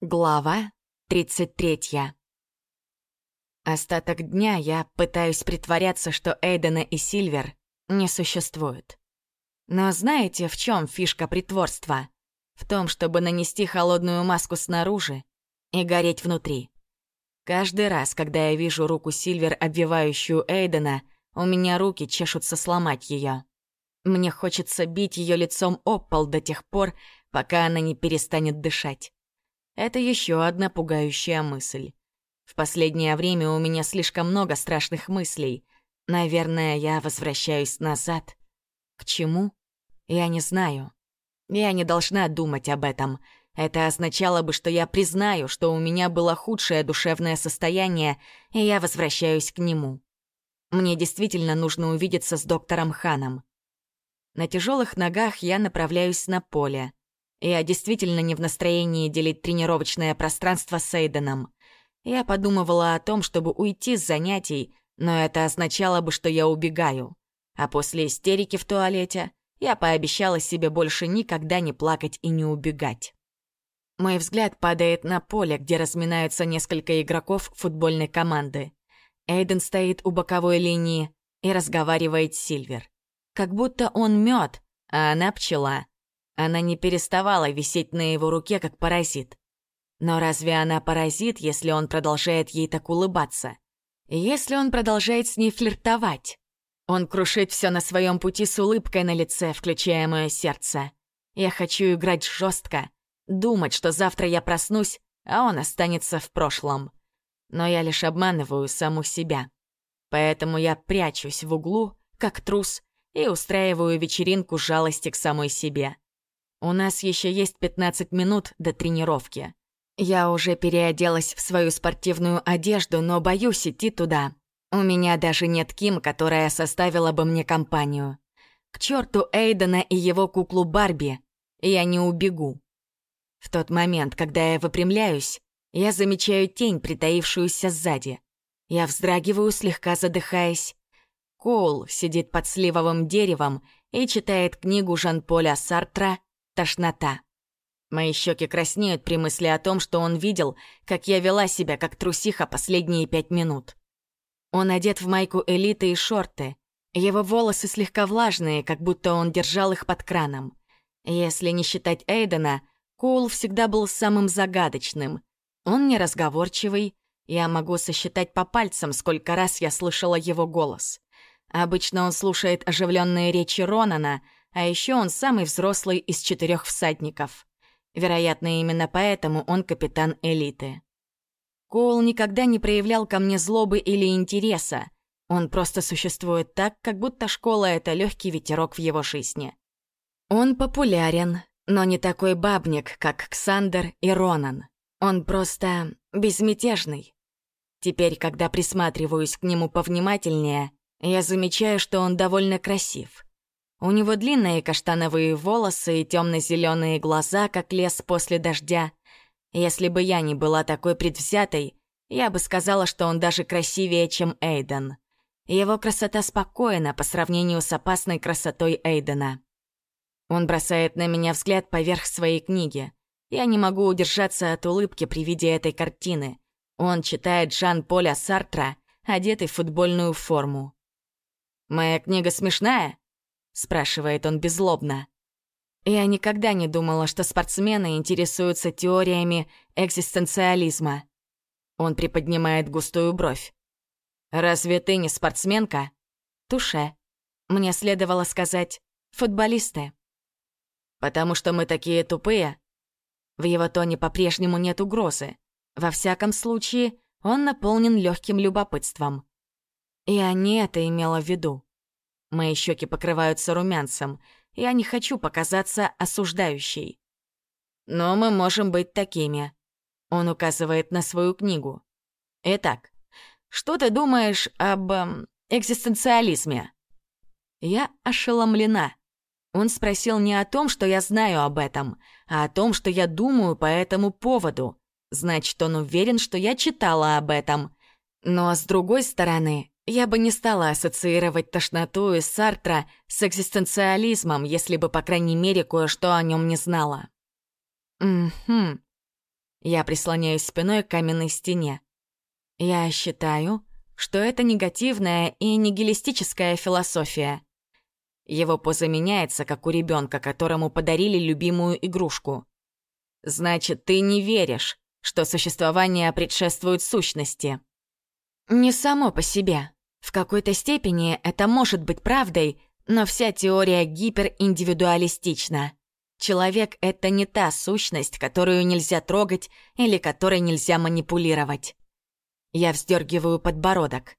Глава 33 Остаток дня я пытаюсь притворяться, что Эйдена и Сильвер не существует. Но знаете, в чем фишка притворства? В том, чтобы нанести холодную маску снаружи и гореть внутри. Каждый раз, когда я вижу руку Сильвер, обвивающую Эйдена, у меня руки чешутся сломать ее. Мне хочется бить ее лицом об пол до тех пор, пока она не перестанет дышать. Это еще одна пугающая мысль. В последнее время у меня слишком много страшных мыслей. Наверное, я возвращаюсь назад. К чему? Я не знаю. Я не должна думать об этом. Это означало бы, что я признаю, что у меня было худшее душевное состояние, и я возвращаюсь к нему. Мне действительно нужно увидеться с доктором Ханом. На тяжелых ногах я направляюсь на поле. Я действительно не в настроении делить тренировочное пространство с Эйденом. Я подумывала о том, чтобы уйти с занятий, но это означало бы, что я убегаю. А после истерики в туалете я пообещала себе больше никогда не плакать и не убегать. Мой взгляд падает на поле, где разминаются несколько игроков футбольной команды. Эйден стоит у боковой линии и разговаривает с Сильвер. Как будто он мед, а она пчела. Она не переставала висеть на его руке, как паразит. Но разве она паразит, если он продолжает ей так улыбаться? Если он продолжает с ней флиртовать? Он крушит все на своем пути с улыбкой на лице, включая мое сердце. Я хочу играть жестко, думать, что завтра я проснусь, а он останется в прошлом. Но я лишь обманываю саму себя. Поэтому я прячусь в углу, как трус, и устраиваю вечеринку жалости к самой себе. У нас еще есть 15 минут до тренировки. Я уже переоделась в свою спортивную одежду, но боюсь идти туда. У меня даже нет Ким, которая составила бы мне компанию. К черту Эйдена и его куклу Барби. Я не убегу. В тот момент, когда я выпрямляюсь, я замечаю тень, притаившуюся сзади. Я вздрагиваю, слегка задыхаясь. Коул сидит под сливовым деревом и читает книгу Жан-Поля Сартра Тошнота. Мои щеки краснеют при мысли о том, что он видел, как я вела себя как трусиха последние пять минут. Он одет в майку элиты и шорты. Его волосы слегка влажные, как будто он держал их под краном. Если не считать Эйдена, Коул всегда был самым загадочным. Он неразговорчивый, я могу сосчитать по пальцам, сколько раз я слышала его голос. Обычно он слушает оживленные речи Ронана — а еще он самый взрослый из четырех всадников. Вероятно, именно поэтому он капитан элиты. Коул никогда не проявлял ко мне злобы или интереса. Он просто существует так, как будто школа — это легкий ветерок в его жизни. Он популярен, но не такой бабник, как Ксандер и Ронан. Он просто безмятежный. Теперь, когда присматриваюсь к нему повнимательнее, я замечаю, что он довольно красив. У него длинные каштановые волосы и темно-зеленые глаза, как лес после дождя. Если бы я не была такой предвзятой, я бы сказала, что он даже красивее, чем Эйден. Его красота спокойна по сравнению с опасной красотой Эйдена. Он бросает на меня взгляд поверх своей книги. Я не могу удержаться от улыбки при виде этой картины. Он читает Жан-Поля Сартра, одетый в футбольную форму. «Моя книга смешная?» Спрашивает он беззлобно. Я никогда не думала, что спортсмены интересуются теориями экзистенциализма. Он приподнимает густую бровь. «Разве ты не спортсменка?» «Туше. Мне следовало сказать «футболисты». «Потому что мы такие тупые?» В его тоне по-прежнему нет угрозы. Во всяком случае, он наполнен легким любопытством. Я не это имела в виду. Мои щеки покрываются румянцем. Я не хочу показаться осуждающей. Но мы можем быть такими. Он указывает на свою книгу. Итак, что ты думаешь об эм, экзистенциализме? Я ошеломлена. Он спросил не о том, что я знаю об этом, а о том, что я думаю по этому поводу. Значит, он уверен, что я читала об этом. Но с другой стороны, я бы не стала ассоциировать тошноту из Сартра с экзистенциализмом, если бы, по крайней мере, кое-что о нем не знала. Угу. Я прислоняюсь спиной к каменной стене. Я считаю, что это негативная и нигилистическая философия. Его поза меняется, как у ребенка, которому подарили любимую игрушку. Значит, ты не веришь, что существование предшествует сущности. Не само по себе. В какой-то степени это может быть правдой, но вся теория гипериндивидуалистична. Человек — это не та сущность, которую нельзя трогать или которой нельзя манипулировать. Я вздергиваю подбородок.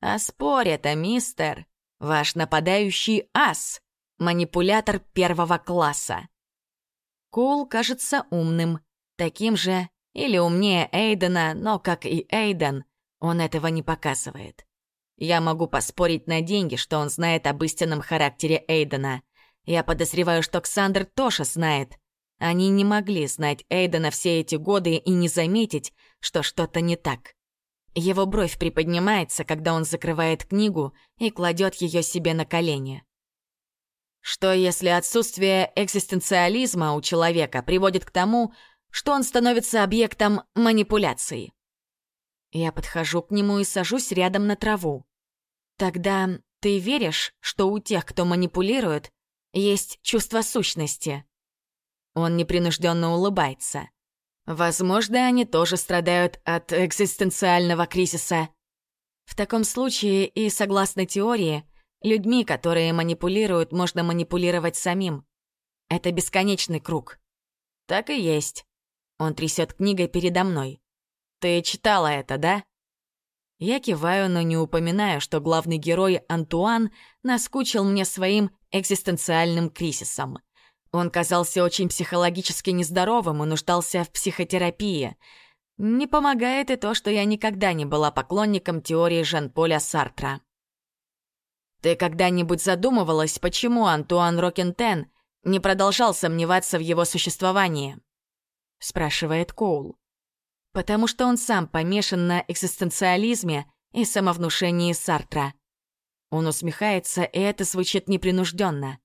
А спорь это, мистер. Ваш нападающий ас. Манипулятор первого класса. Кул кажется умным. Таким же или умнее Эйдена, но, как и Эйден, он этого не показывает. Я могу поспорить на деньги, что он знает об истинном характере Эйдена. Я подозреваю, что Ксандр тоже знает. Они не могли знать Эйдена все эти годы и не заметить, что что-то не так. Его бровь приподнимается, когда он закрывает книгу и кладет ее себе на колени. Что если отсутствие экзистенциализма у человека приводит к тому, что он становится объектом манипуляции? Я подхожу к нему и сажусь рядом на траву. Тогда ты веришь, что у тех, кто манипулирует, есть чувство сущности? Он непринужденно улыбается. Возможно, они тоже страдают от экзистенциального кризиса. В таком случае и согласно теории, людьми, которые манипулируют, можно манипулировать самим. Это бесконечный круг. Так и есть. Он трясет книгой передо мной. Ты читала это, да? Я киваю, но не упоминаю, что главный герой Антуан наскучил мне своим экзистенциальным кризисом. Он казался очень психологически нездоровым и нуждался в психотерапии. Не помогает и то, что я никогда не была поклонником теории Жан-Поля Сартра. Ты когда-нибудь задумывалась, почему Антуан Рокентен не продолжал сомневаться в его существовании? спрашивает Коул. Потому что он сам помешан на экзистенциализме и самовнушении Сартра. Он усмехается, и это звучит непринужденно.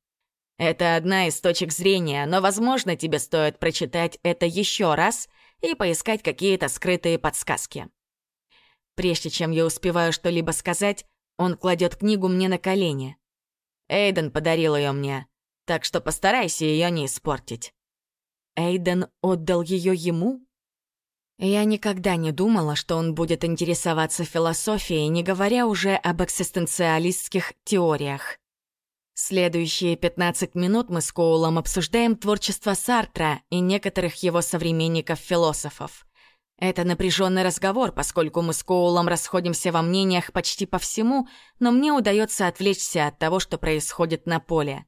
Это одна из точек зрения, но, возможно, тебе стоит прочитать это еще раз и поискать какие-то скрытые подсказки. Прежде чем я успеваю что-либо сказать, он кладет книгу мне на колени. Эйден подарил ее мне, так что постарайся ее не испортить. Эйден отдал ее ему? Я никогда не думала, что он будет интересоваться философией, не говоря уже об экзистенциалистских теориях. Следующие 15 минут мы с Коулом обсуждаем творчество Сартра и некоторых его современников-философов. Это напряженный разговор, поскольку мы с Коулом расходимся во мнениях почти по всему, но мне удается отвлечься от того, что происходит на поле.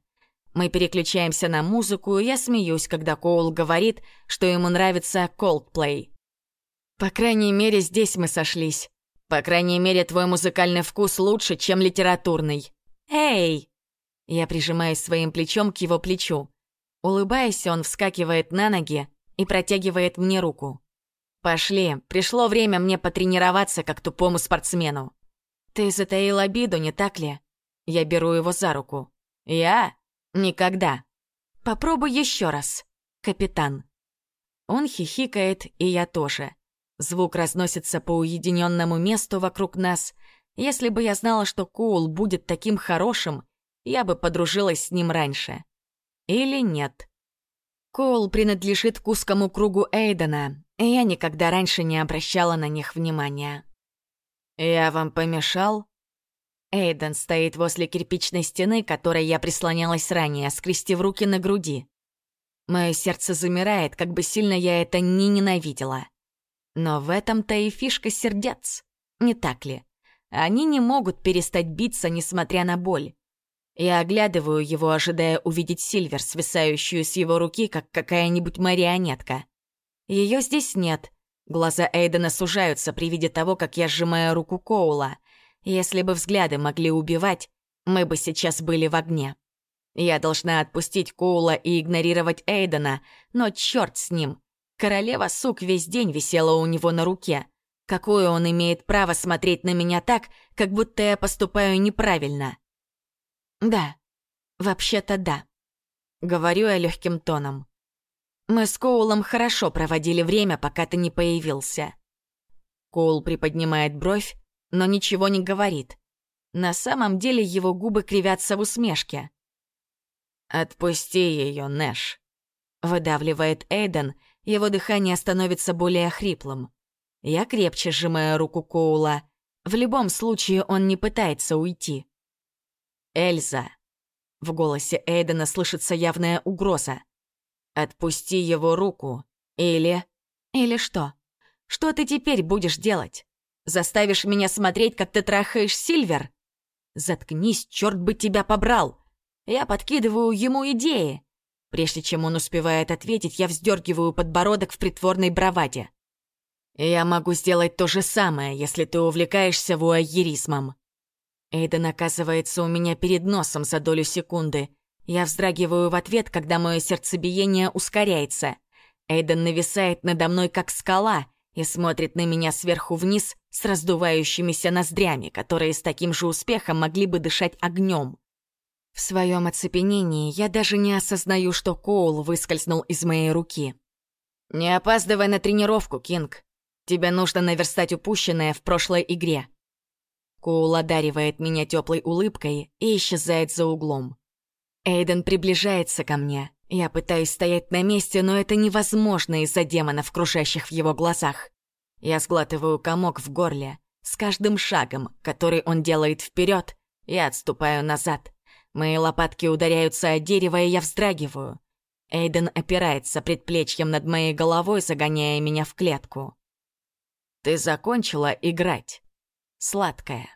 Мы переключаемся на музыку, и я смеюсь, когда Коул говорит, что ему нравится Coldplay. По крайней мере, здесь мы сошлись. По крайней мере, твой музыкальный вкус лучше, чем литературный. Эй! Я прижимаюсь своим плечом к его плечу. Улыбаясь, он вскакивает на ноги и протягивает мне руку. «Пошли, пришло время мне потренироваться, как тупому спортсмену». «Ты затаил обиду, не так ли?» Я беру его за руку. «Я? Никогда». «Попробуй еще раз, капитан». Он хихикает, и я тоже. Звук разносится по уединенному месту вокруг нас. Если бы я знала, что Коул будет таким хорошим, я бы подружилась с ним раньше. Или нет. Коул принадлежит к узкому кругу Эйдена, и я никогда раньше не обращала на них внимания. «Я вам помешал?» Эйден стоит возле кирпичной стены, которой я прислонялась ранее, скрестив руки на груди. Мое сердце замирает, как бы сильно я это не ненавидела. Но в этом-то и фишка сердец, не так ли? Они не могут перестать биться, несмотря на боль. Я оглядываю его, ожидая увидеть Сильвер, свисающую с его руки, как какая-нибудь марионетка. Ее здесь нет. Глаза Эйдена сужаются при виде того, как я сжимаю руку Коула. Если бы взгляды могли убивать, мы бы сейчас были в огне. Я должна отпустить Коула и игнорировать Эйдена, но черт с ним. Королева сук весь день висела у него на руке. Какое он имеет право смотреть на меня так, как будто я поступаю неправильно? «Да, вообще-то да», — говорю я легким тоном. Мы с Коулом хорошо проводили время, пока ты не появился. Коул приподнимает бровь, но ничего не говорит. На самом деле его губы кривятся в усмешке. «Отпусти ее, Нэш», — выдавливает Эйден, его дыхание становится более хриплым. Я крепче сжимаю руку Коула. В любом случае он не пытается уйти. «Эльза», — в голосе Эйдена слышится явная угроза. «Отпусти его руку, или...» «Или что? Что ты теперь будешь делать? Заставишь меня смотреть, как ты трахаешь Сильвер?» «Заткнись, черт бы тебя побрал!» Я подкидываю ему идеи. Прежде чем он успевает ответить, я вздергиваю подбородок в притворной браваде. Я могу сделать то же самое, если ты увлекаешься вуайеризмом. Эйден оказывается у меня перед носом за долю секунды. Я вздрагиваю в ответ, когда мое сердцебиение ускоряется. Эйден нависает надо мной, как скала, и смотрит на меня сверху вниз с раздувающимися ноздрями, которые с таким же успехом могли бы дышать огнем. В своем оцепенении я даже не осознаю, что Коул выскользнул из моей руки. «Не опаздывай на тренировку, Кинг. Тебе нужно наверстать упущенное в прошлой игре». Коул одаривает меня теплой улыбкой и исчезает за углом. Эйден приближается ко мне. Я пытаюсь стоять на месте, но это невозможно из-за демонов, кружащих в его глазах. Я сглатываю комок в горле. С каждым шагом, который он делает вперед, я отступаю назад. Мои лопатки ударяются о дерево, и я вздрагиваю. Эйден опирается предплечьем над моей головой, загоняя меня в клетку. «Ты закончила играть, сладкая».